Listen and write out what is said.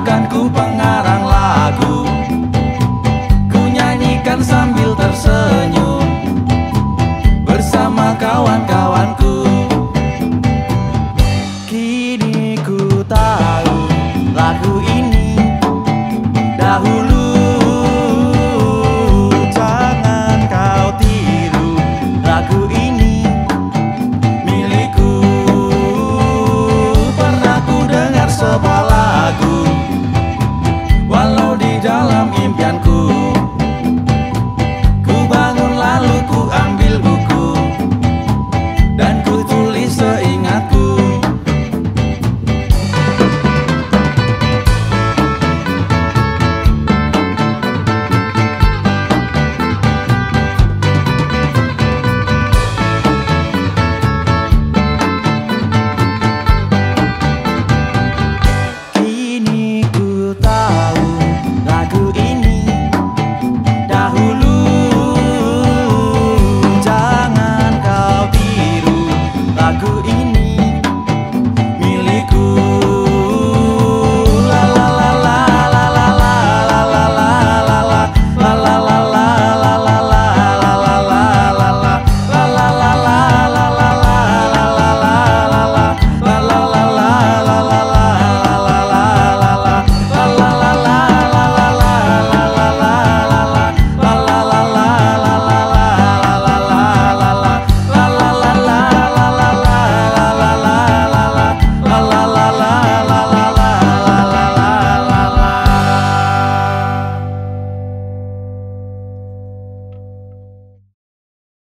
Bahkan ku pengarang lagu. Ku nyanyikan sambil tersenyum. Bersama kawan-kawanku. Kini ku tahu lagu ini. Dahulu jangan kau tiru. Lagu ini milikku. Pernah ku dengar sebalas